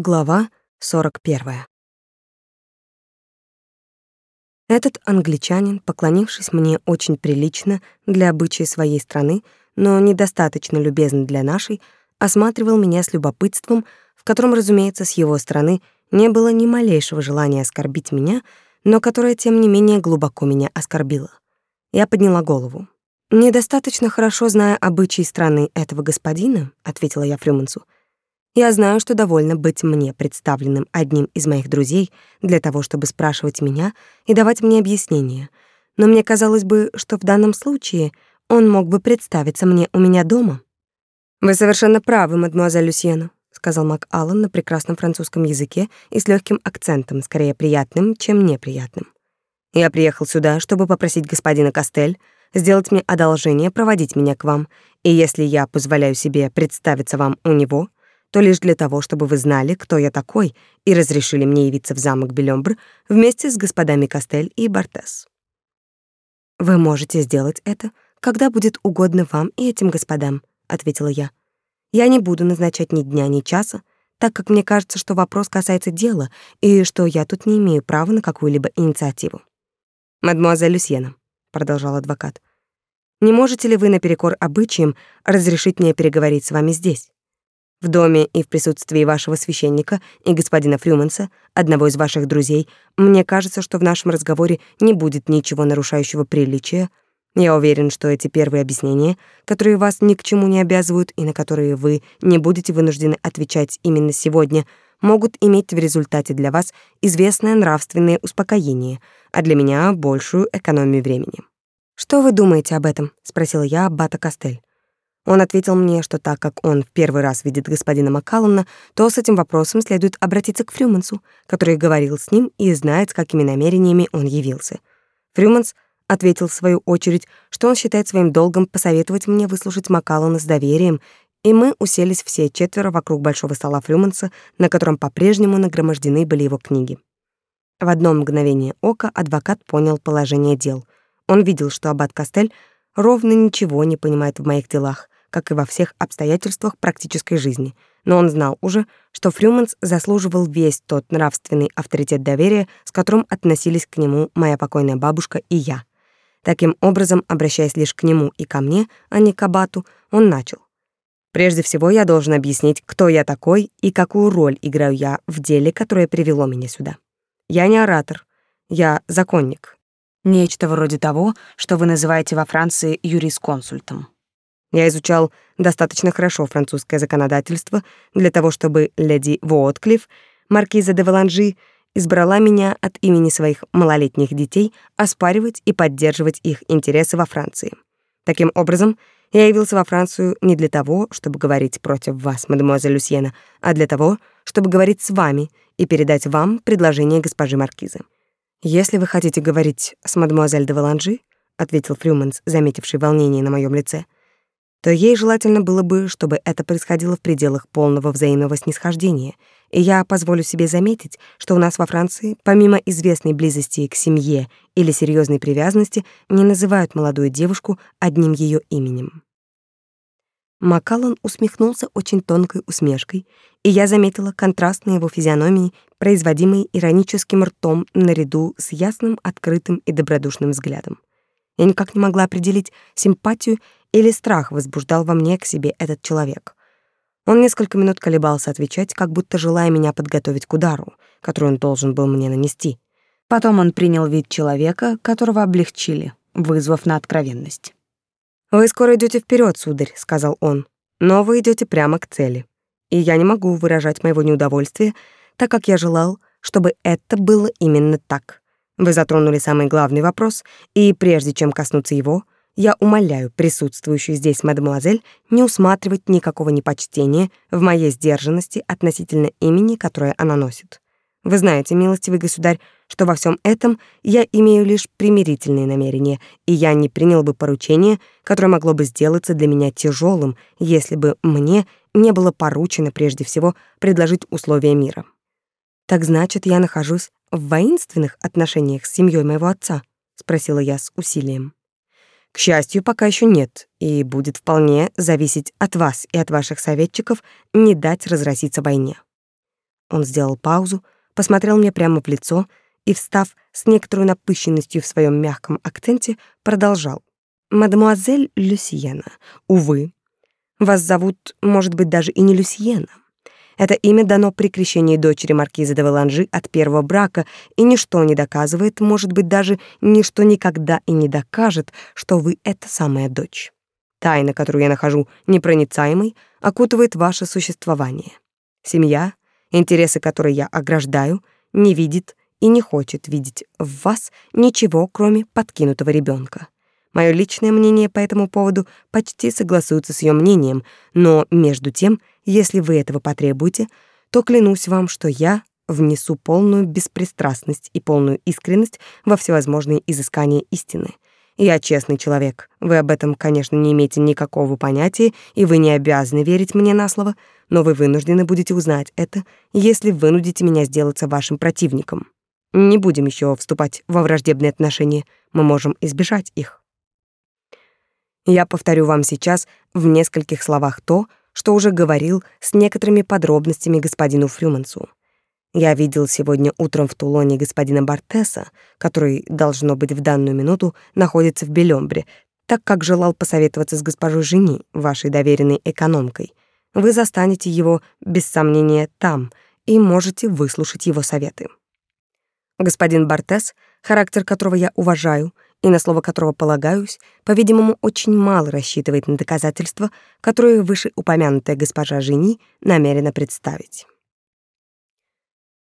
Глава 41. Этот англичанин, поклонившись мне очень прилично для обычая своей страны, но недостаточно любезно для нашей, осматривал меня с любопытством, в котором, разумеется, с его стороны не было ни малейшего желания оскорбить меня, но которое, тем не менее, глубоко меня оскорбило. Я подняла голову. «Недостаточно хорошо зная обычаи страны этого господина», — ответила я Фрюмансу, — я знаю, что довольно быть мне представленным одним из моих друзей для того, чтобы спрашивать меня и давать мне объяснения. Но мне казалось бы, что в данном случае он мог бы представиться мне у меня дома. Вы совершенно правы, мадемуазель Люсьена, сказал Мак Аллен на прекрасном французском языке и с легким акцентом, скорее приятным, чем неприятным. Я приехал сюда, чтобы попросить господина Кастель сделать мне одолжение проводить меня к вам, и если я позволяю себе представиться вам у него, то лишь для того, чтобы вы знали, кто я такой, и разрешили мне явиться в замок Белёмбр вместе с господами Кастель и Бартес. Вы можете сделать это, когда будет угодно вам и этим господам, ответила я. Я не буду назначать ни дня, ни часа, так как мне кажется, что вопрос касается дела и что я тут не имею права на какую-либо инициативу. Мадемуазель Люсьена, продолжал адвокат. Не можете ли вы наперекор обычаям разрешить мне переговорить с вами здесь? В доме и в присутствии вашего священника и господина Фрюманса, одного из ваших друзей, мне кажется, что в нашем разговоре не будет ничего нарушающего приличия. Я уверен, что эти первые объяснения, которые вас ни к чему не обязывают и на которые вы не будете вынуждены отвечать именно сегодня, могут иметь в результате для вас известное нравственное успокоение, а для меня большую экономию времени. «Что вы думаете об этом?» — спросила я аббата Кастель. Он ответил мне, что так как он в первый раз видит господина Маккаллана, то с этим вопросом следует обратиться к Фрюмансу, который говорил с ним и знает, с какими намерениями он явился. Фрюманс ответил в свою очередь, что он считает своим долгом посоветовать мне выслушать Маккаллана с доверием, и мы уселись все четверо вокруг большого стола Фрюманса, на котором по-прежнему нагромождены были его книги. В одно мгновение ока адвокат понял положение дел. Он видел, что аббат Кастель ровно ничего не понимает в моих делах, как и во всех обстоятельствах практической жизни, но он знал уже, что Фрюманс заслуживал весь тот нравственный авторитет доверия, с которым относились к нему моя покойная бабушка и я. Таким образом, обращаясь лишь к нему и ко мне, а не к Абату, он начал. Прежде всего, я должен объяснить, кто я такой и какую роль играю я в деле, которое привело меня сюда. Я не оратор, я законник. Нечто вроде того, что вы называете во Франции юрисконсультом. Я изучал достаточно хорошо французское законодательство для того, чтобы леди Уотклифф, маркиза де Валанжи, избрала меня от имени своих малолетних детей оспаривать и поддерживать их интересы во Франции. Таким образом, я явился во Францию не для того, чтобы говорить против вас, мадемуазель Люсьена, а для того, чтобы говорить с вами и передать вам предложение госпожи маркизы. Если вы хотите говорить с мадемуазель де Валанжи, ответил Фрюманс, заметивший волнение на моем лице, — то ей желательно было бы, чтобы это происходило в пределах полного взаимного снисхождения. И я позволю себе заметить, что у нас во Франции, помимо известной близости к семье или серьезной привязанности, не называют молодую девушку одним ее именем. Макаллан усмехнулся очень тонкой усмешкой, и я заметила контраст на его физиономии, производимый ироническим ртом наряду с ясным, открытым и добродушным взглядом. Я никак не могла определить симпатию или страх возбуждал во мне к себе этот человек. Он несколько минут колебался отвечать, как будто желая меня подготовить к удару, который он должен был мне нанести. Потом он принял вид человека, которого облегчили, вызвав на откровенность. «Вы скоро идете вперед, сударь», — сказал он, «но вы идете прямо к цели. И я не могу выражать моего неудовольствия, так как я желал, чтобы это было именно так. Вы затронули самый главный вопрос, и прежде чем коснуться его, я умоляю присутствующую здесь мадемуазель не усматривать никакого непочтения в моей сдержанности относительно имени, которое она носит. Вы знаете, милостивый государь, что во всем этом я имею лишь примирительные намерения, и я не принял бы поручение, которое могло бы сделаться для меня тяжелым, если бы мне не было поручено прежде всего предложить условия мира. Так значит, я нахожусь в воинственных отношениях с семьей моего отца, спросила я с усилием. К счастью, пока еще нет, и будет вполне зависеть от вас и от ваших советчиков не дать разразиться войне. Он сделал паузу, посмотрел мне прямо в лицо и, встав с некоторой напыщенностью в своем мягком акценте, продолжал. «Мадемуазель Люсьена, увы, вас зовут, может быть, даже и не Люсьена. Это имя дано при крещении дочери маркиза де Валанжи от первого брака, и ничто не доказывает, может быть, даже ничто никогда и не докажет, что вы — это самая дочь. Тайна, которую я нахожу непроницаемой, окутывает ваше существование. Семья, интересы которой я ограждаю, не видит и не хочет видеть в вас ничего, кроме подкинутого ребенка. Мое личное мнение по этому поводу почти согласуется с ее мнением, но между тем, если вы этого потребуете, то клянусь вам, что я внесу полную беспристрастность и полную искренность во всевозможные изыскания истины. Я честный человек. Вы об этом, конечно, не имеете никакого понятия, и вы не обязаны верить мне на слово, но вы вынуждены будете узнать это, если вынудите меня сделаться вашим противником. Не будем еще вступать во враждебные отношения, мы можем избежать их. Я повторю вам сейчас в нескольких словах то, что уже говорил с некоторыми подробностями господину Фрюмансу. Я видел сегодня утром в Тулоне господина Бартеса, который, должно быть, в данную минуту находится в Белёмбре, так как желал посоветоваться с госпожой Жени, вашей доверенной экономкой. Вы застанете его, без сомнения, там и можете выслушать его советы. Господин Бартес, характер которого я уважаю — и на слово которого полагаюсь, по-видимому, очень мало рассчитывает на доказательства, которые вышеупомянутая госпожа Жени намерена представить.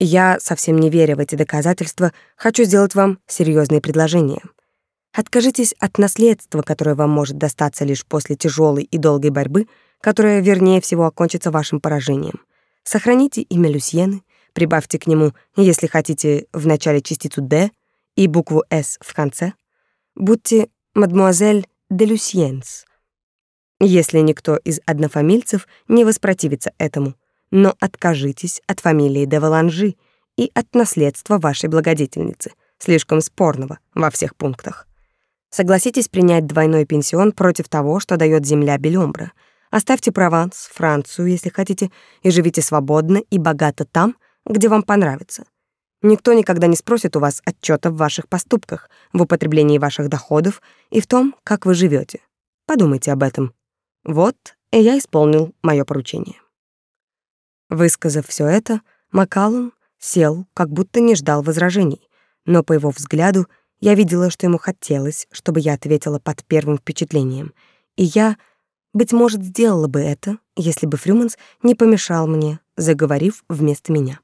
Я, совсем не веря в эти доказательства, хочу сделать вам серьезные предложения. Откажитесь от наследства, которое вам может достаться лишь после тяжелой и долгой борьбы, которая, вернее всего, окончится вашим поражением. Сохраните имя Люсьены, прибавьте к нему, если хотите, в начале частицу «Д» и букву «С» в конце — будьте мадмуазель де Люсьенс, если никто из однофамильцев не воспротивится этому, но откажитесь от фамилии де Валанжи и от наследства вашей благодетельницы, слишком спорного во всех пунктах. Согласитесь принять двойной пенсион против того, что дает земля Белёмбра. Оставьте Прованс, Францию, если хотите, и живите свободно и богато там, где вам понравится. Никто никогда не спросит у вас отчета в ваших поступках, в употреблении ваших доходов и в том, как вы живете. Подумайте об этом. Вот, и я исполнил мое поручение. Высказав все это, Макаллан сел, как будто не ждал возражений, но по его взгляду я видела, что ему хотелось, чтобы я ответила под первым впечатлением, и я, быть может, сделала бы это, если бы Фрюманс не помешал мне, заговорив вместо меня.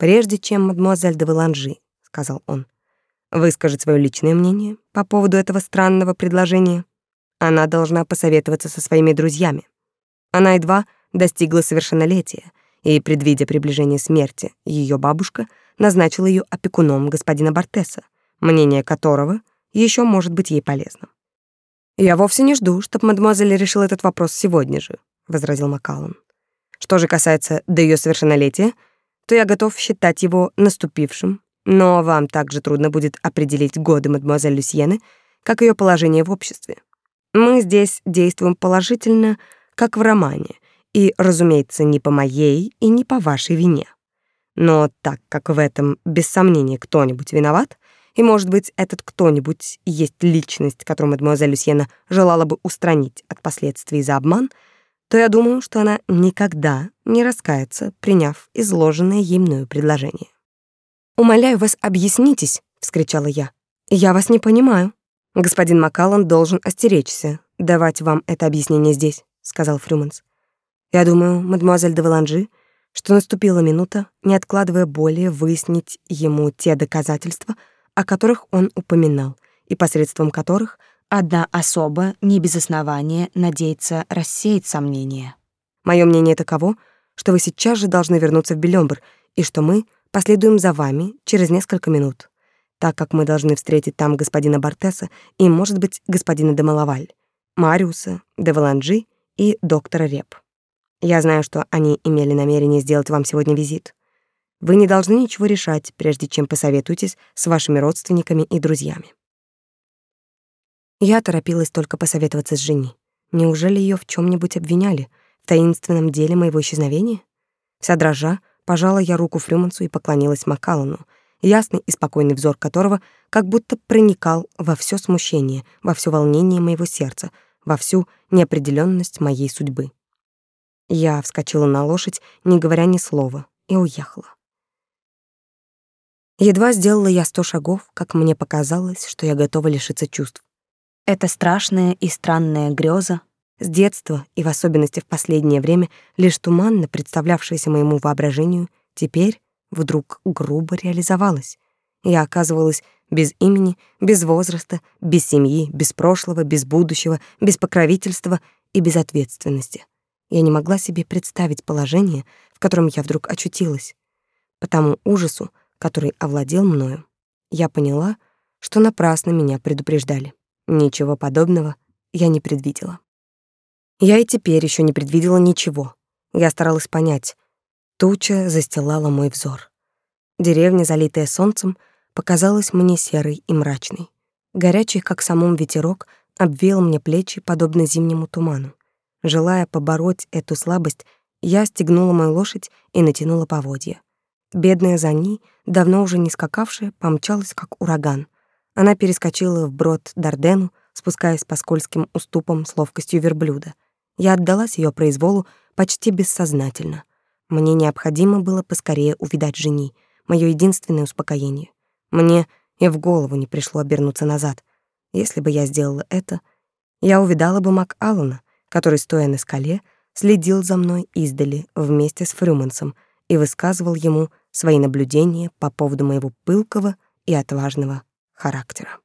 «Прежде чем мадемуазель де Валанжи», — сказал он, — «выскажет свое личное мнение по поводу этого странного предложения, она должна посоветоваться со своими друзьями. Она едва достигла совершеннолетия, и, предвидя приближение смерти, ее бабушка назначила ее опекуном господина Бартеса, мнение которого еще может быть ей полезным. «Я вовсе не жду, чтобы мадемуазель решила этот вопрос сегодня же», — возразил Маккаллан. «Что же касается до ее совершеннолетия, — то я готов считать его наступившим, но вам также трудно будет определить годы мадемуазель Люсьены, как ее положение в обществе. Мы здесь действуем положительно, как в романе, и, разумеется, не по моей и не по вашей вине. Но так как в этом без сомнения кто-нибудь виноват, и, может быть, этот кто-нибудь есть личность, которую мадемуазель Люсьена желала бы устранить от последствий за обман — то я думаю, что она никогда не раскается, приняв изложенное ей мною предложение. «Умоляю вас, объяснитесь», — вскричала я. «Я вас не понимаю». «Господин Маккаллан должен остеречься давать вам это объяснение здесь», — сказал Фрюманс. «Я думаю, мадемуазель де Валанжи, что наступила минута, не откладывая более, выяснить ему те доказательства, о которых он упоминал, и посредством которых — Одна особа не без основания надеется рассеять сомнения. Мое мнение таково, что вы сейчас же должны вернуться в Белёмбр, и что мы последуем за вами через несколько минут, так как мы должны встретить там господина Бартеса и, может быть, господина де Малаваль, Мариуса, де Валанджи и доктора Реп. Я знаю, что они имели намерение сделать вам сегодня визит. Вы не должны ничего решать, прежде чем посоветуетесь с вашими родственниками и друзьями. Я торопилась только посоветоваться с Жени. Неужели ее в чем нибудь обвиняли? В таинственном деле моего исчезновения? Вся дрожа, Пожала я руку Фрюмансу и поклонилась Макалану, ясный и спокойный взор которого как будто проникал во все смущение, во все волнение моего сердца, во всю неопределенность моей судьбы. Я вскочила на лошадь, не говоря ни слова, и уехала. Едва сделала я сто шагов, как мне показалось, что я готова лишиться чувств. Эта страшная и странная греза, с детства и в особенности в последнее время лишь туманно представлявшаяся моему воображению, теперь вдруг грубо реализовалась. Я оказывалась без имени, без возраста, без семьи, без прошлого, без будущего, без покровительства и без ответственности. Я не могла себе представить положение, в котором я вдруг очутилась. По тому ужасу, который овладел мною, я поняла, что напрасно меня предупреждали. Ничего подобного я не предвидела. Я и теперь еще не предвидела ничего. Я старалась понять. Туча застилала мой взор. Деревня, залитая солнцем, показалась мне серой и мрачной. Горячий, как самом ветерок, обвеял мне плечи, подобно зимнему туману. Желая побороть эту слабость, я стегнула мою лошадь и натянула поводья. Бедная Зани, давно уже не скакавшая, помчалась как ураган. Она перескочила в брод Дардену, спускаясь по скользким уступам с ловкостью верблюда. Я отдалась ее произволу почти бессознательно. Мне необходимо было поскорее увидать жени, мое единственное успокоение. Мне и в голову не пришло обернуться назад. Если бы я сделала это, я увидала бы Мак Аллана, который, стоя на скале, следил за мной издали вместе с Фрюмансом и высказывал ему свои наблюдения по поводу моего пылкого и отважного характера.